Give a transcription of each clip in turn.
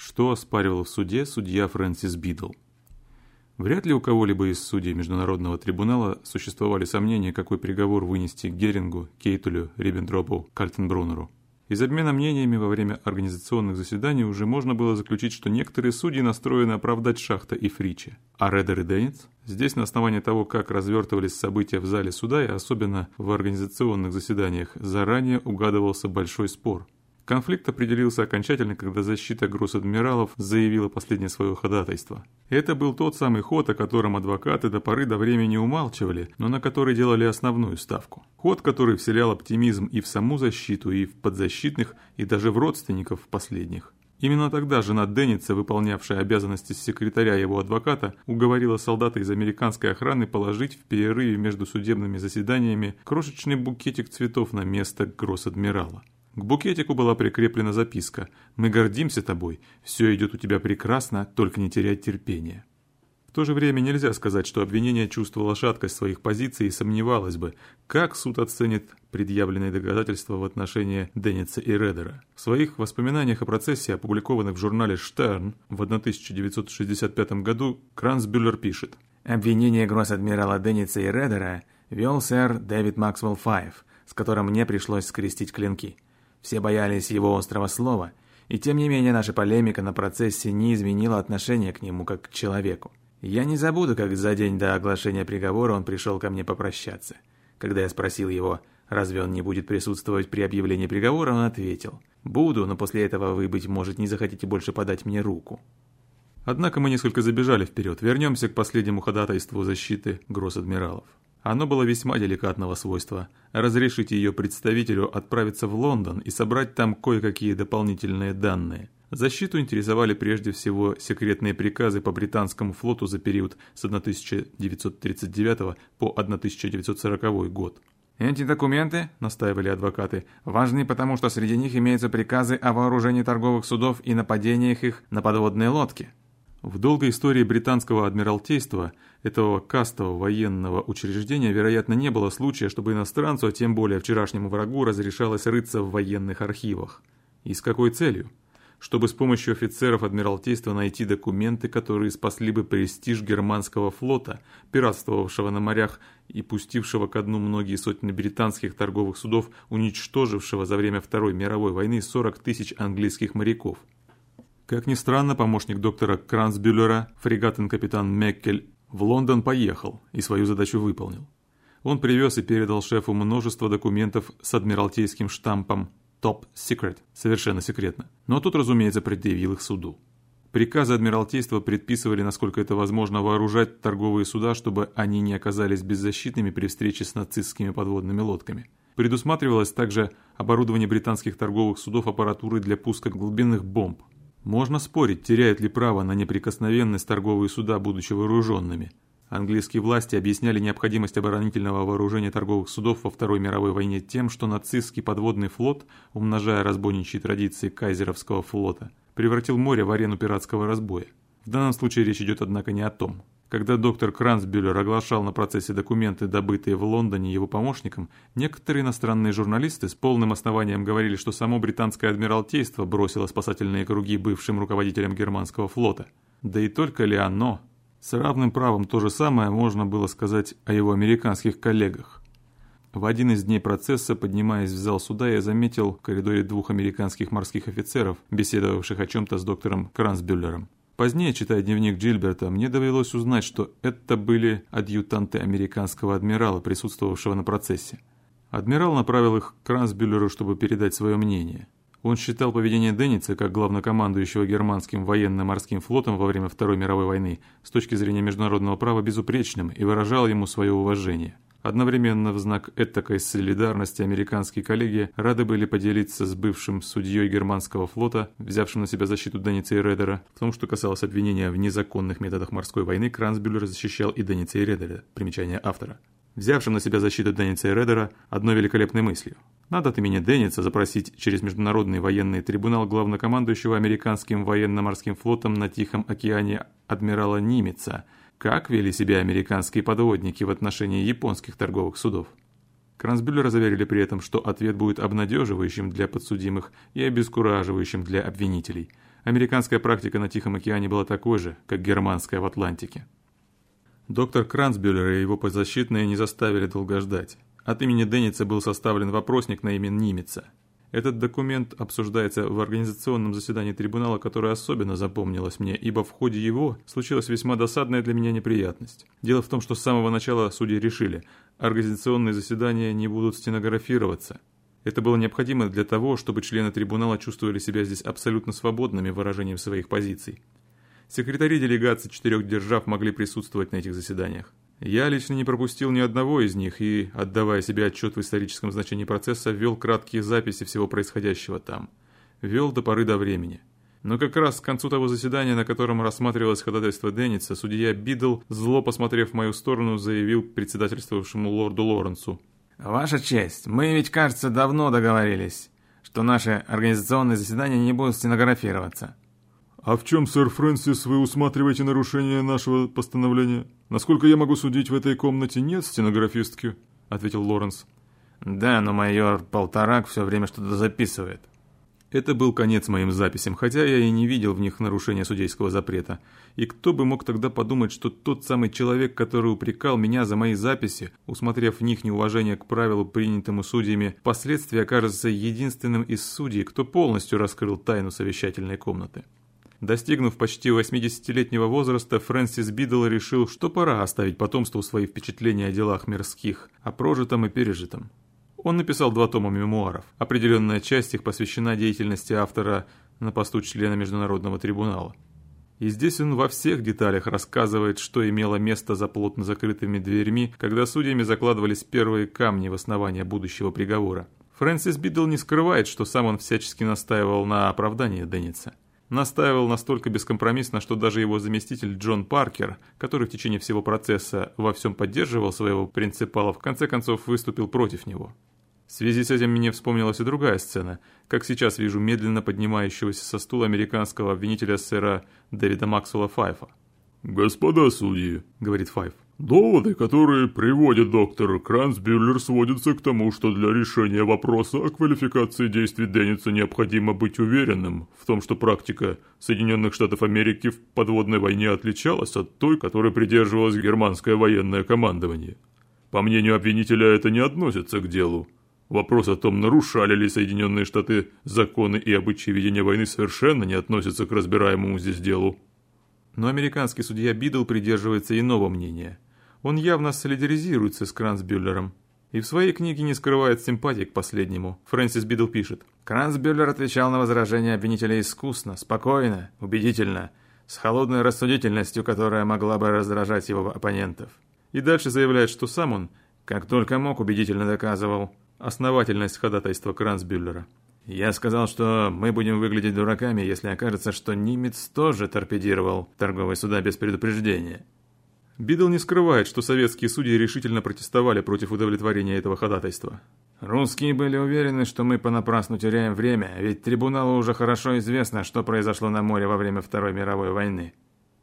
что оспаривал в суде судья Фрэнсис Бидл. Вряд ли у кого-либо из судей Международного трибунала существовали сомнения, какой приговор вынести Герингу, Кейтулю, Риббентропу, Кальтенбруннеру. Из обмена мнениями во время организационных заседаний уже можно было заключить, что некоторые судьи настроены оправдать Шахта и Фричи. А Редер и Денниц? Здесь на основании того, как развертывались события в зале суда и особенно в организационных заседаниях, заранее угадывался большой спор. Конфликт определился окончательно, когда защита гросс-адмиралов заявила последнее свое ходатайство. Это был тот самый ход, о котором адвокаты до поры до времени умалчивали, но на который делали основную ставку. Ход, который вселял оптимизм и в саму защиту, и в подзащитных, и даже в родственников последних. Именно тогда жена Денниса, выполнявшая обязанности секретаря его адвоката, уговорила солдата из американской охраны положить в перерыве между судебными заседаниями крошечный букетик цветов на место гросс-адмирала. К букетику была прикреплена записка «Мы гордимся тобой, все идет у тебя прекрасно, только не теряй терпения». В то же время нельзя сказать, что обвинение чувствовало шаткость своих позиций и сомневалось бы, как суд оценит предъявленные доказательства в отношении Денниса и Редера. В своих воспоминаниях о процессе, опубликованных в журнале «Штерн» в 1965 году, Кранцбюллер пишет «Обвинение гросс-адмирала Денниса и Редера вел сэр Дэвид Максвелл Файв, с которым мне пришлось скрестить клинки». Все боялись его острого слова, и тем не менее наша полемика на процессе не изменила отношение к нему как к человеку. Я не забуду, как за день до оглашения приговора он пришел ко мне попрощаться. Когда я спросил его, разве он не будет присутствовать при объявлении приговора, он ответил, «Буду, но после этого вы, быть может, не захотите больше подать мне руку». Однако мы несколько забежали вперед. Вернемся к последнему ходатайству защиты гросс-адмиралов. Оно было весьма деликатного свойства. Разрешить ее представителю отправиться в Лондон и собрать там кое-какие дополнительные данные. Защиту интересовали прежде всего секретные приказы по британскому флоту за период с 1939 по 1940 год. «Эти документы, — настаивали адвокаты, — важны потому, что среди них имеются приказы о вооружении торговых судов и нападениях их на подводные лодки. В долгой истории британского адмиралтейства, этого кастового военного учреждения, вероятно, не было случая, чтобы иностранцу, а тем более вчерашнему врагу, разрешалось рыться в военных архивах. И с какой целью? Чтобы с помощью офицеров адмиралтейства найти документы, которые спасли бы престиж германского флота, пиратствовавшего на морях и пустившего ко дну многие сотни британских торговых судов, уничтожившего за время Второй мировой войны 40 тысяч английских моряков. Как ни странно, помощник доктора Кранцбюллера, фрегатен-капитан Меккель, в Лондон поехал и свою задачу выполнил. Он привез и передал шефу множество документов с адмиралтейским штампом «Top Secret» – совершенно секретно. Но тут, разумеется, предъявил их суду. Приказы Адмиралтейства предписывали, насколько это возможно, вооружать торговые суда, чтобы они не оказались беззащитными при встрече с нацистскими подводными лодками. Предусматривалось также оборудование британских торговых судов аппаратурой для пуска глубинных бомб, можно спорить, теряют ли право на неприкосновенность торговые суда, будучи вооруженными. Английские власти объясняли необходимость оборонительного вооружения торговых судов во Второй мировой войне тем, что нацистский подводный флот, умножая разбойничьи традиции кайзеровского флота, превратил море в арену пиратского разбоя. В данном случае речь идет, однако, не о том. Когда доктор Кранцбюллер оглашал на процессе документы, добытые в Лондоне его помощником, некоторые иностранные журналисты с полным основанием говорили, что само британское адмиралтейство бросило спасательные круги бывшим руководителям германского флота. Да и только ли оно? С равным правом то же самое можно было сказать о его американских коллегах. В один из дней процесса, поднимаясь в зал суда, я заметил в коридоре двух американских морских офицеров, беседовавших о чем-то с доктором Кранцбюллером. Позднее, читая дневник Джильберта, мне довелось узнать, что это были адъютанты американского адмирала, присутствовавшего на процессе. Адмирал направил их к Крансбюллеру, чтобы передать свое мнение. Он считал поведение Денница, как главнокомандующего германским военно-морским флотом во время Второй мировой войны, с точки зрения международного права безупречным и выражал ему свое уважение. Одновременно в знак этакой солидарности американские коллеги рады были поделиться с бывшим судьей германского флота, взявшим на себя защиту Денница и Редера. В том, что касалось обвинения в незаконных методах морской войны, Кранцбюллер защищал и Денница и Редера, примечание автора. Взявшим на себя защиту Денница и Редера одной великолепной мыслью. Надо от имени Денница запросить через Международный военный трибунал главнокомандующего американским военно-морским флотом на Тихом океане адмирала Нимица – как вели себя американские подводники в отношении японских торговых судов? Кранцбюллера заверили при этом, что ответ будет обнадеживающим для подсудимых и обескураживающим для обвинителей. Американская практика на Тихом океане была такой же, как германская в Атлантике. Доктор Кранцбюллер и его подзащитные не заставили долго ждать. От имени Денница был составлен вопросник на имя Нимица. Этот документ обсуждается в организационном заседании трибунала, которое особенно запомнилось мне, ибо в ходе его случилась весьма досадная для меня неприятность. Дело в том, что с самого начала судьи решили, организационные заседания не будут стенографироваться. Это было необходимо для того, чтобы члены трибунала чувствовали себя здесь абсолютно свободными выражением своих позиций. Секретари делегаций четырех держав могли присутствовать на этих заседаниях. Я лично не пропустил ни одного из них и, отдавая себе отчет в историческом значении процесса, вел краткие записи всего происходящего там. Вел до поры до времени. Но как раз к концу того заседания, на котором рассматривалось ходатайство Денниса, судья Бидл, зло посмотрев в мою сторону, заявил председательствовавшему лорду Лоренсу. «Ваша честь, мы ведь, кажется, давно договорились, что наши организационные заседания не будут стенографироваться». «А в чем, сэр Фрэнсис, вы усматриваете нарушение нашего постановления? Насколько я могу судить, в этой комнате нет стенографистки», — ответил Лоренс. «Да, но майор Полторак все время что-то записывает». Это был конец моим записям, хотя я и не видел в них нарушения судейского запрета. И кто бы мог тогда подумать, что тот самый человек, который упрекал меня за мои записи, усмотрев в них неуважение к правилу, принятому судьями, впоследствии окажется единственным из судей, кто полностью раскрыл тайну совещательной комнаты. Достигнув почти 80-летнего возраста, Фрэнсис Бидл решил, что пора оставить потомству свои впечатления о делах мирских, о прожитом и пережитом. Он написал два тома мемуаров. Определенная часть их посвящена деятельности автора на посту члена Международного трибунала. И здесь он во всех деталях рассказывает, что имело место за плотно закрытыми дверьми, когда судьями закладывались первые камни в основание будущего приговора. Фрэнсис Бидл не скрывает, что сам он всячески настаивал на оправдании Деница, настаивал настолько бескомпромиссно, что даже его заместитель Джон Паркер, который в течение всего процесса во всем поддерживал своего принципала, в конце концов выступил против него. В связи с этим мне вспомнилась и другая сцена, как сейчас вижу медленно поднимающегося со стула американского обвинителя сэра Дэвида Максвелла Файфа. «Господа судьи», — говорит Файф, Доводы, которые приводит доктор Кранцбюллер, сводятся к тому, что для решения вопроса о квалификации действий Денниса необходимо быть уверенным в том, что практика Соединенных Штатов Америки в подводной войне отличалась от той, которой придерживалось германское военное командование. По мнению обвинителя, это не относится к делу. Вопрос о том, нарушали ли Соединенные Штаты законы и обычаи ведения войны, совершенно не относится к разбираемому здесь делу. Но американский судья Бидл придерживается иного мнения – он явно солидаризируется с Кранцбюлером. И в своей книге не скрывает симпатии к последнему. Фрэнсис Бидл пишет. Кранцбюлер отвечал на возражения обвинителя искусно, спокойно, убедительно, с холодной рассудительностью, которая могла бы раздражать его оппонентов. И дальше заявляет, что сам он, как только мог, убедительно доказывал основательность ходатайства Кранцбюллера. Я сказал, что мы будем выглядеть дураками, если окажется, что немец тоже торпедировал торговые суда без предупреждения. Бидл не скрывает, что советские судьи решительно протестовали против удовлетворения этого ходатайства. Русские были уверены, что мы понапрасну теряем время, ведь трибуналу уже хорошо известно, что произошло на море во время Второй мировой войны.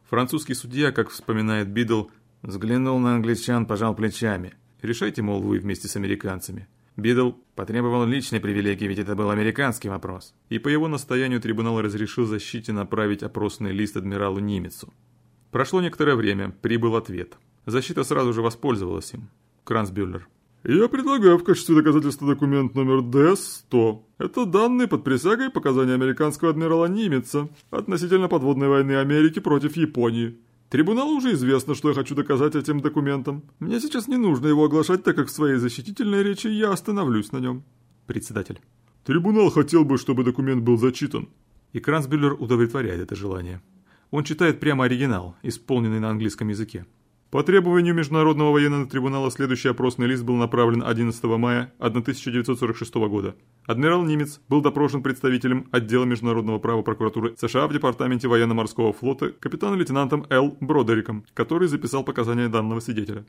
Французский судья, как вспоминает Бидл, взглянул на англичан, пожал плечами. Решайте, мол, вы вместе с американцами. Бидл потребовал личной привилегии, ведь это был американский вопрос. И по его настоянию трибунал разрешил защите направить опросный лист адмиралу Нимецу. Прошло некоторое время, прибыл ответ. Защита сразу же воспользовалась им. Кранцбюллер. «Я предлагаю в качестве доказательства документ номер ДС-100. Это данные под присягой показания американского адмирала Нимеца относительно подводной войны Америки против Японии. Трибуналу уже известно, что я хочу доказать этим документом. Мне сейчас не нужно его оглашать, так как в своей защитительной речи я остановлюсь на нем». Председатель. «Трибунал хотел бы, чтобы документ был зачитан». И Кранцбюллер удовлетворяет это желание. Он читает прямо оригинал, исполненный на английском языке. По требованию Международного военного трибунала следующий опросный лист был направлен 11 мая 1946 года. Адмирал Нимец был допрошен представителем отдела международного права прокуратуры США в Департаменте военно-морского флота капитан-лейтенантом Л. Бродериком, который записал показания данного свидетеля.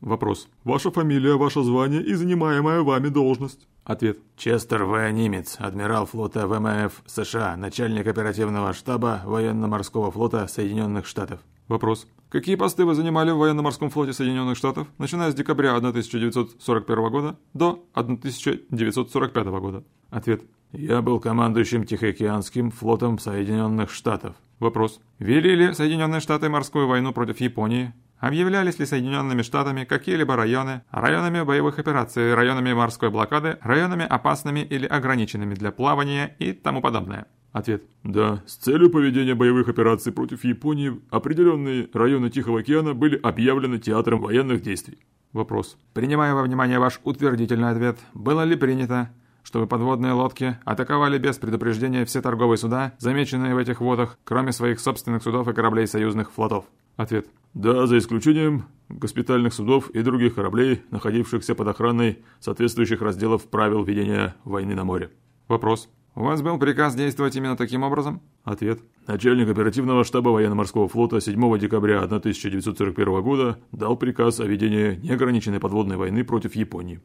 Вопрос. Ваша фамилия, ваше звание и занимаемая вами должность. Ответ. Честер В. Нимец, адмирал флота ВМФ США, начальник оперативного штаба военно-морского флота Соединенных Штатов. Вопрос. Какие посты вы занимали в военно-морском флоте Соединенных Штатов, начиная с декабря 1941 года до 1945 года? Ответ. Я был командующим Тихоокеанским флотом Соединенных Штатов. Вопрос. Вели ли Соединенные Штаты морскую войну против Японии? Объявлялись ли Соединенными Штатами какие-либо районы районами боевых операций, районами морской блокады, районами опасными или ограниченными для плавания и тому подобное? Ответ. Да, с целью поведения боевых операций против Японии определенные районы Тихого океана были объявлены театром военных действий. Вопрос. Принимая во внимание ваш утвердительный ответ, было ли принято, чтобы подводные лодки атаковали без предупреждения все торговые суда, замеченные в этих водах, кроме своих собственных судов и кораблей союзных флотов? Ответ. Да, за исключением госпитальных судов и других кораблей, находившихся под охраной соответствующих разделов правил ведения войны на море. Вопрос. У вас был приказ действовать именно таким образом? Ответ. Начальник оперативного штаба военно-морского флота 7 декабря 1941 года дал приказ о ведении неограниченной подводной войны против Японии.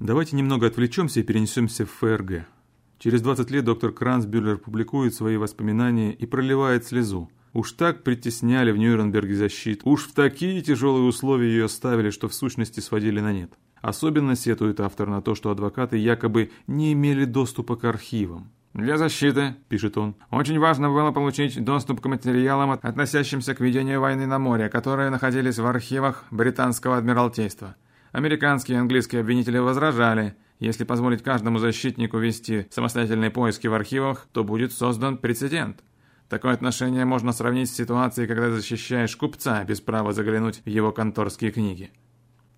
Давайте немного отвлечемся и перенесемся в ФРГ. Через 20 лет доктор Кранцбюллер публикует свои воспоминания и проливает слезу. Уж так притесняли в Нюрнберге защиту, уж в такие тяжелые условия ее ставили, что в сущности сводили на нет. Особенно сетует автор на то, что адвокаты якобы не имели доступа к архивам. «Для защиты», — пишет он, — «очень важно было получить доступ к материалам, относящимся к ведению войны на море, которые находились в архивах британского адмиралтейства. Американские и английские обвинители возражали, если позволить каждому защитнику вести самостоятельные поиски в архивах, то будет создан прецедент. Такое отношение можно сравнить с ситуацией, когда защищаешь купца без права заглянуть в его конторские книги.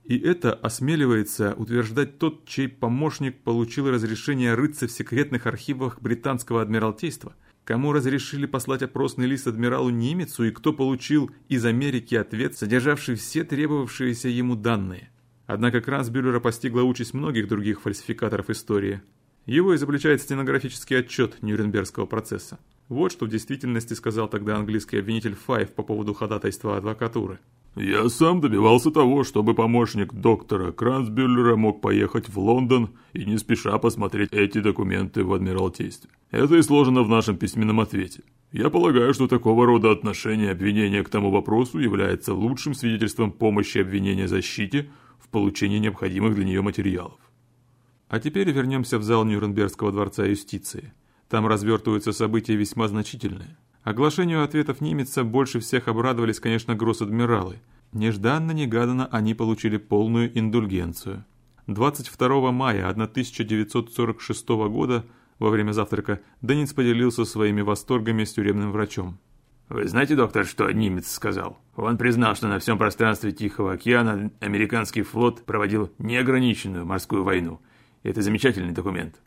И это осмеливается утверждать тот, чей помощник получил разрешение рыться в секретных архивах британского адмиралтейства, кому разрешили послать опросный лист адмиралу Нимецу и кто получил из Америки ответ, содержавший все требовавшиеся ему данные. Однако Красбюллера постигла участь многих других фальсификаторов истории. Его изобличает стенографический отчет Нюрнбергского процесса. Вот что в действительности сказал тогда английский обвинитель Файв по поводу ходатайства адвокатуры. «Я сам добивался того, чтобы помощник доктора Крансбюллера мог поехать в Лондон и не спеша посмотреть эти документы в Адмиралтействе. Это изложено в нашем письменном ответе. Я полагаю, что такого рода отношение обвинения к тому вопросу является лучшим свидетельством помощи обвинения защите получении необходимых для нее материалов. А теперь вернемся в зал Нюрнбергского дворца юстиции. Там развертываются события весьма значительные. Оглашению ответов немеца больше всех обрадовались, конечно, гросс-адмиралы. Нежданно-негаданно они получили полную индульгенцию. 22 мая 1946 года во время завтрака Деннис поделился своими восторгами с тюремным врачом. «Вы знаете, доктор, что немец сказал? Он признал, что на всем пространстве Тихого океана американский флот проводил неограниченную морскую войну. Это замечательный документ».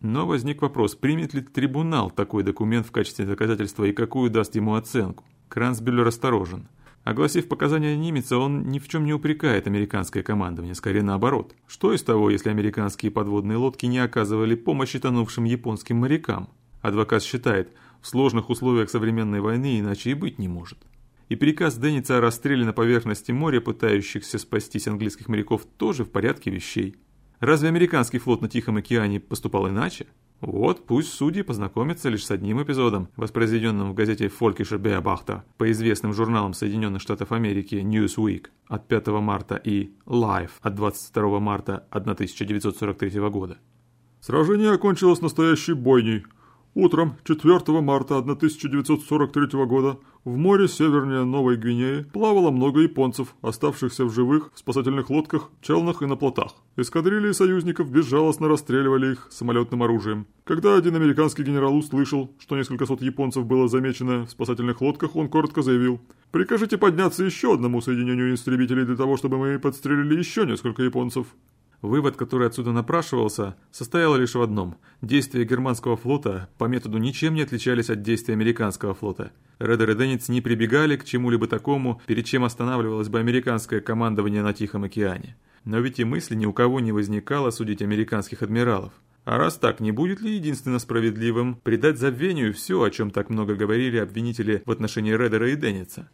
Но возник вопрос, примет ли трибунал такой документ в качестве доказательства и какую даст ему оценку. Крансбюллер осторожен. Огласив показания немеца, он ни в чем не упрекает американское командование, скорее наоборот. Что из того, если американские подводные лодки не оказывали помощи тонувшим японским морякам? Адвокат считает, в сложных условиях современной войны иначе и быть не может. И приказ Денница о расстреле на поверхности моря, пытающихся спастись английских моряков, тоже в порядке вещей. Разве американский флот на Тихом океане поступал иначе? Вот, пусть судьи познакомятся лишь с одним эпизодом, воспроизведенным в газете «Фолькише Беабахта» по известным журналам Соединенных Штатов Америки Newsweek от 5 марта и Life от 22 марта 1943 года. Сражение окончилось настоящей бойней – Утром 4 марта 1943 года в море севернее Новой Гвинеи плавало много японцев, оставшихся в живых в спасательных лодках, челнах и на плотах. Эскадрильи союзников безжалостно расстреливали их самолетным оружием. Когда один американский генерал услышал, что несколько сот японцев было замечено в спасательных лодках, он коротко заявил «Прикажите подняться еще одному соединению истребителей для того, чтобы мы подстрелили еще несколько японцев». Вывод, который отсюда напрашивался, состоял лишь в одном. Действия германского флота по методу ничем не отличались от действий американского флота. Редер и Денниц не прибегали к чему-либо такому, перед чем останавливалось бы американское командование на Тихом океане. Но ведь и мысли ни у кого не возникало судить американских адмиралов. А раз так, не будет ли единственно справедливым предать забвению все, о чем так много говорили обвинители в отношении Редера и Денница?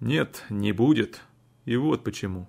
Нет, не будет. И вот почему.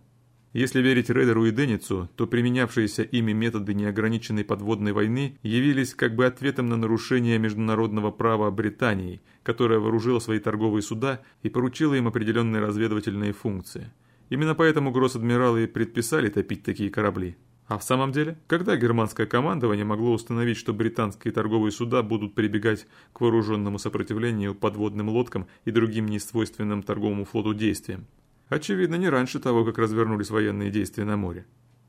Если верить Редеру и Денницу, то применявшиеся ими методы неограниченной подводной войны явились как бы ответом на нарушение международного права Британии, которая вооружила свои торговые суда и поручила им определенные разведывательные функции. Именно поэтому гросс-адмиралы предписали топить такие корабли. А в самом деле, когда германское командование могло установить, что британские торговые суда будут прибегать к вооруженному сопротивлению подводным лодкам и другим несвойственным торговому флоту действиям? Очевидно, не раньше того, как развернулись военные действия на море.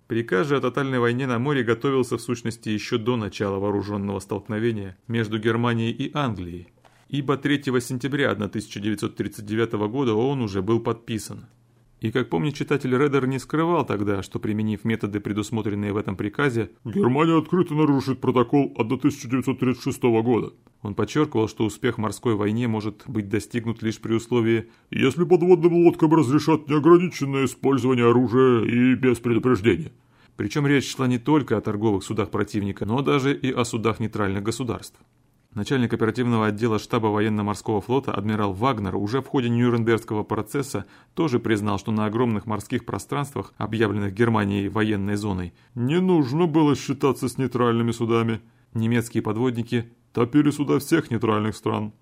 Приказ же о тотальной войне на море готовился в сущности еще до начала вооруженного столкновения между Германией и Англией, ибо 3 сентября 1939 года он уже был подписан. И как помнит читатель, Редер не скрывал тогда, что применив методы, предусмотренные в этом приказе, Германия открыто нарушит протокол от 1936 года. Он подчеркивал, что успех в морской войне может быть достигнут лишь при условии, если подводным лодкам разрешат неограниченное использование оружия и без предупреждения. Причем речь шла не только о торговых судах противника, но даже и о судах нейтральных государств. Начальник оперативного отдела штаба военно-морского флота адмирал Вагнер уже в ходе Нюрнбергского процесса тоже признал, что на огромных морских пространствах, объявленных Германией военной зоной, не нужно было считаться с нейтральными судами. Немецкие подводники топили суда всех нейтральных стран.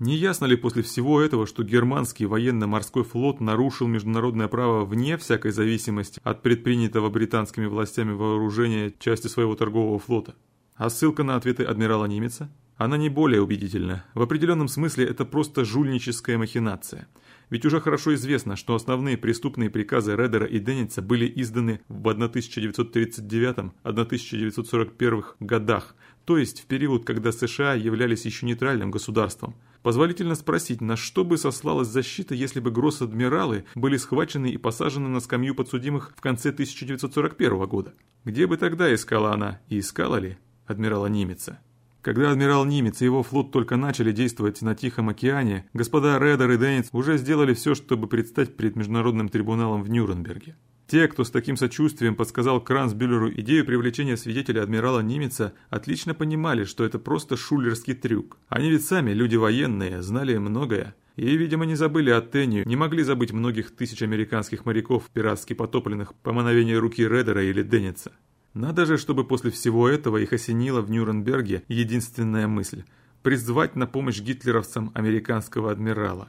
Не ясно ли после всего этого, что германский военно-морской флот нарушил международное право вне всякой зависимости от предпринятого британскими властями вооружения части своего торгового флота? А ссылка на ответы адмирала Нимеца? Она не более убедительна. В определенном смысле это просто жульническая махинация. Ведь уже хорошо известно, что основные преступные приказы Редера и Денница были изданы в 1939-1941 годах, то есть в период, когда США являлись еще нейтральным государством. Позволительно спросить, на что бы сослалась защита, если бы гросс-адмиралы были схвачены и посажены на скамью подсудимых в конце 1941 года? Где бы тогда искала она, и искала ли адмирала Нимеца? Когда адмирал Нимец и его флот только начали действовать на Тихом океане, господа Редер и Денниц уже сделали все, чтобы предстать перед Международным трибуналом в Нюрнберге. Те, кто с таким сочувствием подсказал Кранцбюллеру идею привлечения свидетеля адмирала Нимеца, отлично понимали, что это просто шулерский трюк. Они ведь сами, люди военные, знали многое. И, видимо, не забыли о Теннию, не могли забыть многих тысяч американских моряков, пиратски потопленных по мановению руки Редера или Денница. Надо же, чтобы после всего этого их осенила в Нюрнберге единственная мысль – призвать на помощь гитлеровцам американского адмирала.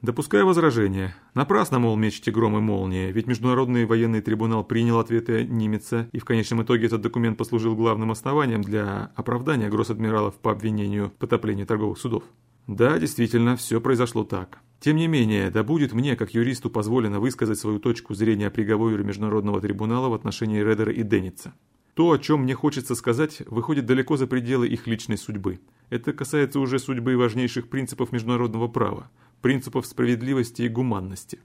Допуская возражение. Напрасно, мол, мечете гром и молния, ведь Международный военный трибунал принял ответы Нимеца, и в конечном итоге этот документ послужил главным основанием для оправдания гросс-адмиралов по обвинению в потоплении торговых судов. Да, действительно, все произошло так. Тем не менее, да будет мне, как юристу, позволено высказать свою точку зрения о приговоре Международного трибунала в отношении Редера и Денница. То, о чем мне хочется сказать, выходит далеко за пределы их личной судьбы. Это касается уже судьбы важнейших принципов международного права, принципов справедливости и гуманности.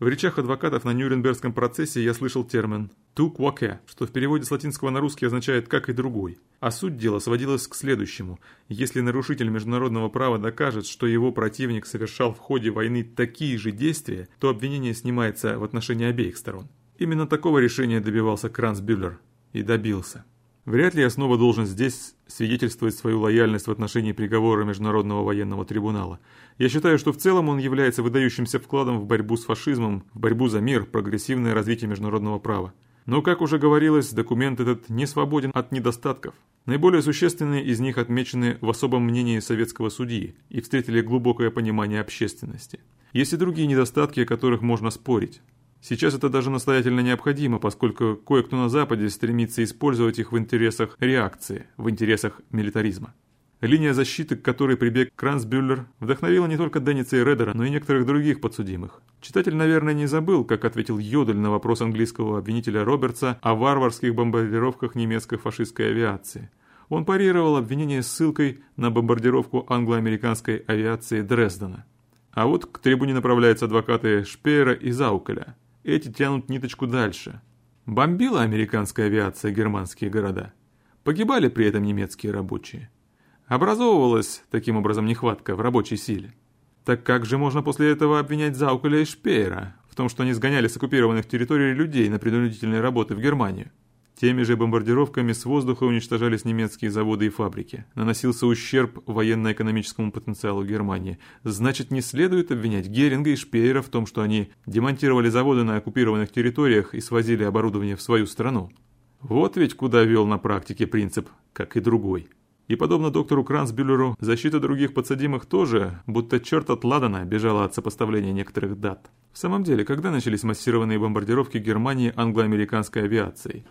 В речах адвокатов на Нюрнбергском процессе я слышал термин «ту кваке», что в переводе с латинского на русский означает «как и другой». А суть дела сводилась к следующему. Если нарушитель международного права докажет, что его противник совершал в ходе войны такие же действия, то обвинение снимается в отношении обеих сторон. Именно такого решения добивался Кранцбюллер. И добился. Вряд ли я снова должен здесь свидетельствовать свою лояльность в отношении приговора Международного военного трибунала. Я считаю, что в целом он является выдающимся вкладом в борьбу с фашизмом, в борьбу за мир, прогрессивное развитие международного права. Но, как уже говорилось, документ этот не свободен от недостатков. Наиболее существенные из них отмечены в особом мнении советского судьи и встретили глубокое понимание общественности. Есть и другие недостатки, о которых можно спорить. Сейчас это даже настоятельно необходимо, поскольку кое-кто на Западе стремится использовать их в интересах реакции, в интересах милитаризма. Линия защиты, к которой прибег Кранцбюллер, вдохновила не только Денниса и Редера, но и некоторых других подсудимых. Читатель, наверное, не забыл, как ответил Йодель на вопрос английского обвинителя Робертса о варварских бомбардировках немецкой фашистской авиации. Он парировал обвинение ссылкой на бомбардировку англо-американской авиации Дрездена. А вот к трибуне направляются адвокаты Шпеера и Заукеля. Эти тянут ниточку дальше. Бомбила американская авиация германские города. Погибали при этом немецкие рабочие. Образовывалась таким образом нехватка в рабочей силе. Так как же можно после этого обвинять Заукеля и Шпеера в том, что они сгоняли с оккупированных территорий людей на принудительные работы в Германию? Теми же бомбардировками с воздуха уничтожались немецкие заводы и фабрики. Наносился ущерб военно-экономическому потенциалу Германии. Значит, не следует обвинять Геринга и Шпеера в том, что они демонтировали заводы на оккупированных территориях и свозили оборудование в свою страну. Вот ведь куда вел на практике принцип, как и другой. И подобно доктору Кранцбюллеру, защита других подсадимых тоже, будто черт от Ладана, бежала от сопоставления некоторых дат. В самом деле, когда начались массированные бомбардировки Германии англо-американской авиацией?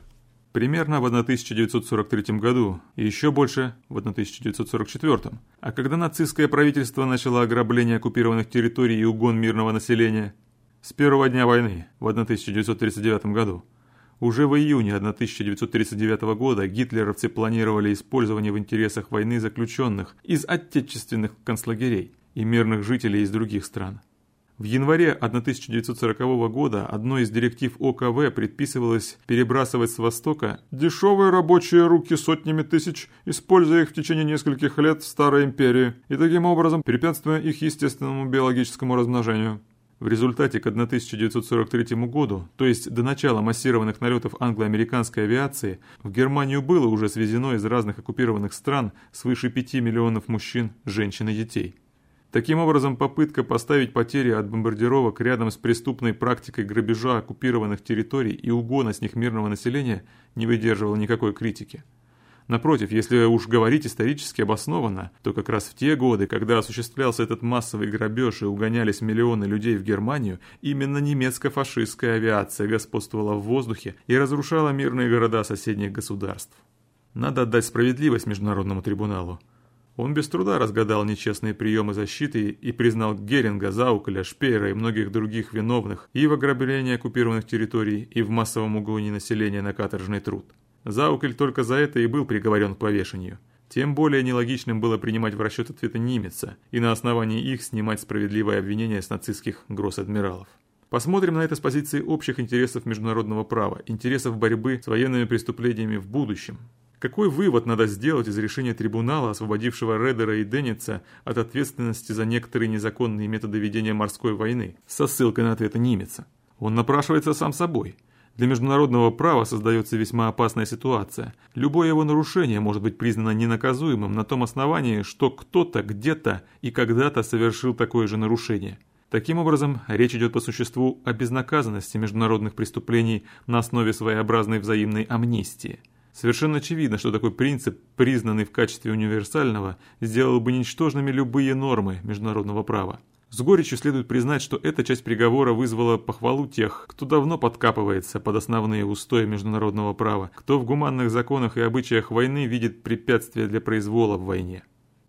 Примерно в 1943 году, и еще больше в 1944. А когда нацистское правительство начало ограбление оккупированных территорий и угон мирного населения? С первого дня войны, в 1939 году. Уже в июне 1939 года гитлеровцы планировали использование в интересах войны заключенных из отечественных концлагерей и мирных жителей из других стран. В январе 1940 года одной из директив ОКВ предписывалось перебрасывать с Востока дешевые рабочие руки сотнями тысяч, используя их в течение нескольких лет в Старой империи и таким образом препятствуя их естественному биологическому размножению. В результате к 1943 году, то есть до начала массированных налетов англо-американской авиации, в Германию было уже свезено из разных оккупированных стран свыше 5 миллионов мужчин, женщин и детей. Таким образом, попытка поставить потери от бомбардировок рядом с преступной практикой грабежа оккупированных территорий и угона с них мирного населения не выдерживала никакой критики. Напротив, если уж говорить исторически обоснованно, то как раз в те годы, когда осуществлялся этот массовый грабеж и угонялись миллионы людей в Германию, именно немецко-фашистская авиация господствовала в воздухе и разрушала мирные города соседних государств. Надо отдать справедливость Международному трибуналу. Он без труда разгадал нечестные приемы защиты и признал Геринга, Зауколя, Шпеера и многих других виновных и в ограблении оккупированных территорий, и в массовом угоне населения на каторжный труд. Заукель только за это и был приговорен к повешению. Тем более нелогичным было принимать в расчет ответы Нимеца и на основании их снимать справедливое обвинение с нацистских гросс-адмиралов. Посмотрим на это с позиции общих интересов международного права, интересов борьбы с военными преступлениями в будущем. Какой вывод надо сделать из решения трибунала, освободившего Редера и Денница от ответственности за некоторые незаконные методы ведения морской войны, со ссылкой на ответы Нимеца? Он напрашивается сам собой – для международного права создается весьма опасная ситуация. Любое его нарушение может быть признано ненаказуемым на том основании, что кто-то где-то и когда-то совершил такое же нарушение. Таким образом, речь идет по существу о безнаказанности международных преступлений на основе своеобразной взаимной амнистии. Совершенно очевидно, что такой принцип, признанный в качестве универсального, сделал бы ничтожными любые нормы международного права. С горечью следует признать, что эта часть приговора вызвала похвалу тех, кто давно подкапывается под основные устои международного права, кто в гуманных законах и обычаях войны видит препятствия для произвола в войне.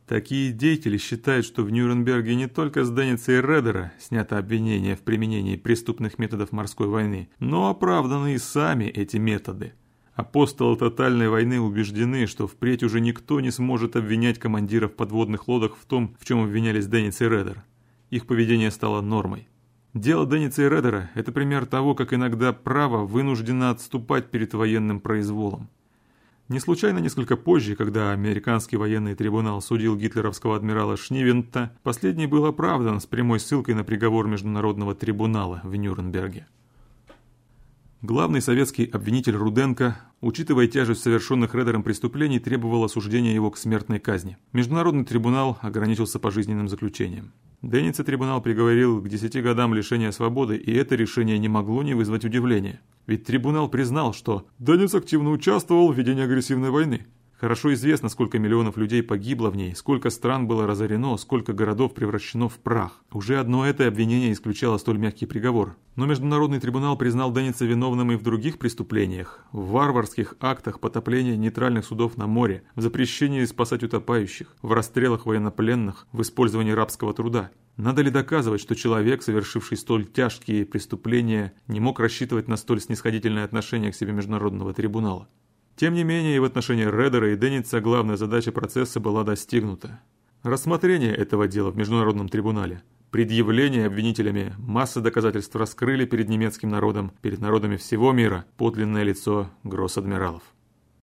Такие деятели считают, что в Нюрнберге не только с Денниса и Редера снято обвинение в применении преступных методов морской войны, но оправданы и сами эти методы. Апостолы тотальной войны убеждены, что впредь уже никто не сможет обвинять командиров подводных лодок в том, в чем обвинялись Деннис и Редер их поведение стало нормой. Дело Денниса и Редера – это пример того, как иногда право вынуждено отступать перед военным произволом. Не случайно несколько позже, когда американский военный трибунал судил гитлеровского адмирала Шнивента, последний был оправдан с прямой ссылкой на приговор Международного трибунала в Нюрнберге. Главный советский обвинитель Руденко, учитывая тяжесть совершенных Редером преступлений, требовал осуждения его к смертной казни. Международный трибунал ограничился пожизненным заключением. Денница трибунал приговорил к 10 годам лишения свободы, и это решение не могло не вызвать удивления. Ведь трибунал признал, что Деннис активно участвовал в ведении агрессивной войны. Хорошо известно, сколько миллионов людей погибло в ней, сколько стран было разорено, сколько городов превращено в прах. Уже одно это обвинение исключало столь мягкий приговор. Но Международный трибунал признал Денниса виновным и в других преступлениях, в варварских актах потопления нейтральных судов на море, в запрещении спасать утопающих, в расстрелах военнопленных, в использовании рабского труда. Надо ли доказывать, что человек, совершивший столь тяжкие преступления, не мог рассчитывать на столь снисходительное отношение к себе Международного трибунала? Тем не менее, в отношении Редера и Денница главная задача процесса была достигнута. Рассмотрение этого дела в Международном трибунале, предъявление обвинителями массы доказательств раскрыли перед немецким народом, перед народами всего мира, подлинное лицо гросс-адмиралов.